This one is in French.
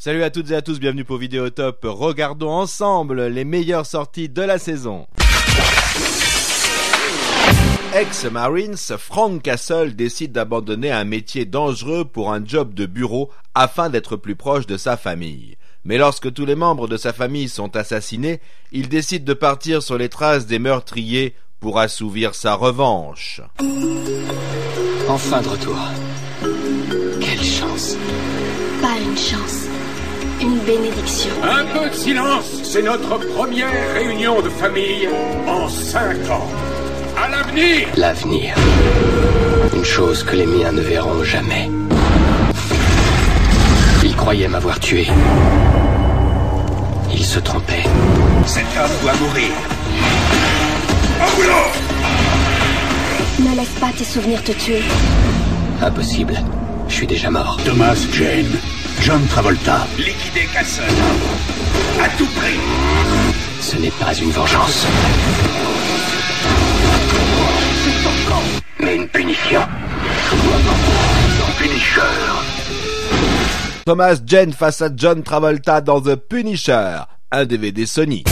Salut à toutes et à tous, bienvenue pour Vidéotop. Regardons ensemble les meilleures sorties de la saison. Ex-Marines, Frank Castle décide d'abandonner un métier dangereux pour un job de bureau afin d'être plus proche de sa famille. Mais lorsque tous les membres de sa famille sont assassinés, il décide de partir sur les traces des meurtriers pour assouvir sa revanche. Enfin de retour. Quelle chance. Pas une chance une bénédiction. Un peu de silence C'est notre première réunion de famille en cinq ans. À l'avenir L'avenir. Une chose que les miens ne verront jamais. Ils croyaient m'avoir tué. Ils se trompaient. Cet homme doit mourir. Au boulot Ne laisse pas tes souvenirs te tuer. Impossible. Je suis déjà mort. Thomas Jane. John Travolta. Liquider Castle. À tout prix. Ce n'est pas une vengeance. Mais une punition. Punisher. Thomas Jane face à John Travolta dans The Punisher, un DVD Sony.